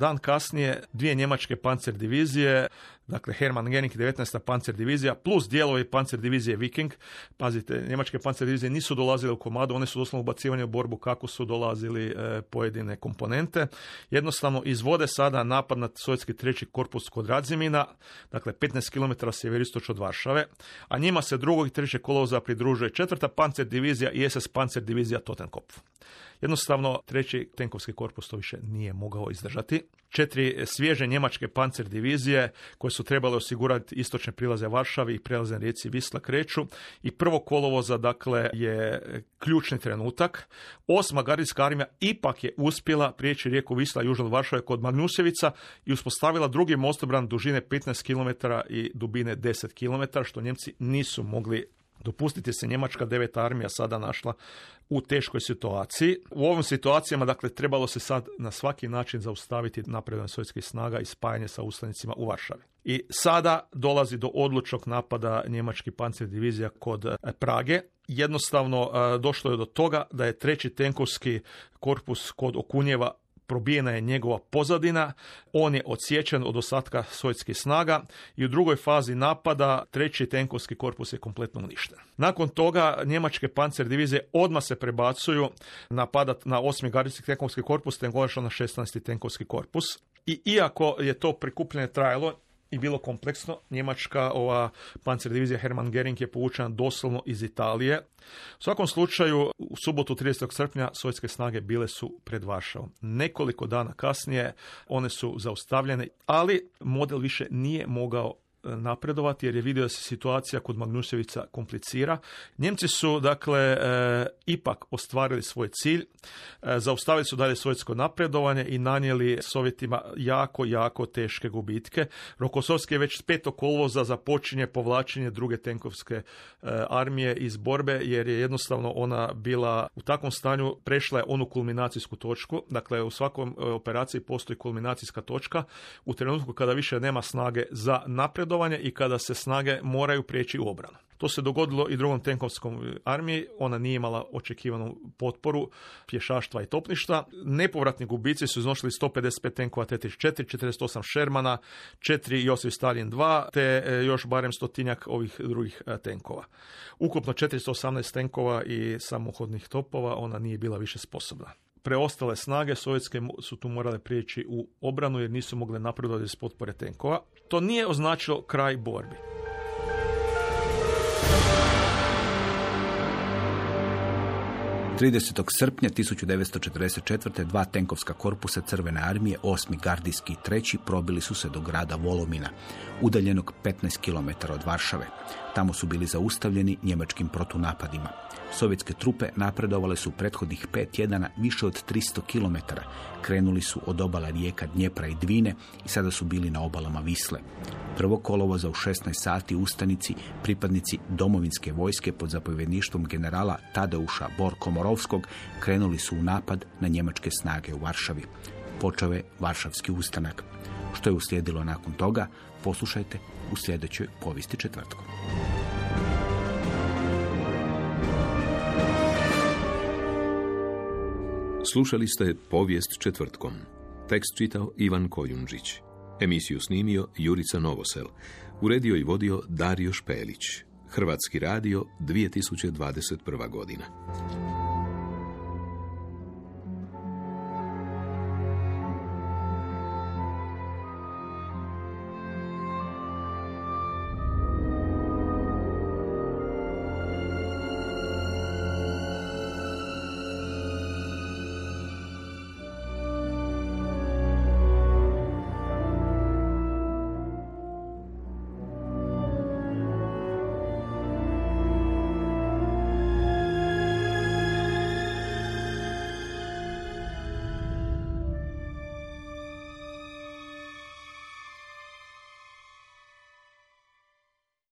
Dan kasnije dvije njemačke pancer divizije dakle Hermann Genik 19. pancer divizija plus dijelovi pancer divizije Viking. Pazite, njemačke pancer divizije nisu dolazile u komadu, one su doslovno ubacivane u borbu kako su dolazili e, pojedine komponente. Jednostavno izvode sada napad na sovjetski treći korpus kod Radzimina, dakle 15 km sjeveristoč od Varšave, a njima se drugog i trećeg kolovoza pridružuje četvrta pancer divizija i SS pancer divizija Totenkopf. Jednostavno, treći tenkovski korpus to više nije mogao izdržati. Četiri svježe njemačke pancer divizije koje su trebale osigurati istočne prilaze Varšavi i prilaze rijeci Visla kreću i prvo kolovoza dakle je ključni trenutak. Osma gardijska armija ipak je uspjela prijeći rijeku Visla južno od Varšave kod Magnusevica i uspostavila drugi mostobran dužine 15 km i dubine 10 km što Njemci nisu mogli dopustiti se Njemačka deveta armija sada našla u teškoj situaciji. U ovim situacijama, dakle, trebalo se sad na svaki način zaustaviti napredan sovjetskih snaga i spajanje sa ustanicima u Varšavi. I sada dolazi do odlučnog napada njemački pancer divizija kod e, Prage. Jednostavno e, došlo je do toga da je treći tenkovski korpus kod Okunjeva probijena je njegova pozadina, on je odsječen od ostatka sovjetskih snaga i u drugoj fazi napada treći tenkovski korpus je kompletno uništen. Nakon toga njemačke pancer divizije odmah se prebacuju napadat na 8. gardijski tenkovski korpus, te na 16. tenkovski korpus. I iako je to prikupljanje trajalo, i bilo kompleksno. Njemačka ova pancer divizija Hermann Gering je povučena doslovno iz Italije. U svakom slučaju, u subotu 30. srpnja sovjetske snage bile su pred Varšavom. Nekoliko dana kasnije one su zaustavljene, ali model više nije mogao napredovati jer je vidio da se situacija kod Magnusevica komplicira. Njemci su dakle e, ipak ostvarili svoj cilj, e, zaustavili su dalje sovjetsko napredovanje i nanijeli Sovjetima jako, jako teške gubitke. Rokosovski je već petog kolovoza započinje povlačenje druge tenkovske e, armije iz borbe jer je jednostavno ona bila u takvom stanju, prešla je onu kulminacijsku točku. Dakle, u svakom operaciji postoji kulminacijska točka u trenutku kada više nema snage za napredovanje i kada se snage moraju prijeći u obranu. To se dogodilo i drugom tenkovskom armiji, ona nije imala očekivanu potporu pješaštva i topništva. Nepovratni gubici su iznošili 155 tenkova T-34, 48 Shermana, 4 Josif Stalin 2, te e, još barem stotinjak ovih drugih e, tenkova. Ukupno 418 tenkova i samohodnih topova, ona nije bila više sposobna preostale snage sovjetske su tu morale prijeći u obranu jer nisu mogle napredovati iz potpore tenkova. To nije označilo kraj borbi. 30. srpnja 1944. dva tenkovska korpusa Crvene armije, 8. gardijski i 3. probili su se do grada Volomina, udaljenog 15 km od Varšave. Tamo su bili zaustavljeni njemačkim protunapadima. Sovjetske trupe napredovale su u prethodnih pet tjedana više od 300 km. Krenuli su od obala rijeka Dnjepra i Dvine i sada su bili na obalama Visle. Prvo kolovoza u 16 sati ustanici, pripadnici domovinske vojske pod zapovjedništvom generala Tadeuša Borkomorovskog krenuli su u napad na njemačke snage u Varšavi. Počeo je Varšavski ustanak. Što je uslijedilo nakon toga, poslušajte u sljedećoj povijesti četvrtkom. Slušali ste povijest četvrtkom. Tekst čitao Ivan Kojundžić. Emisiju snimio Jurica Novosel. Uredio i vodio Dario Špelić. Hrvatski radio 2021. godina.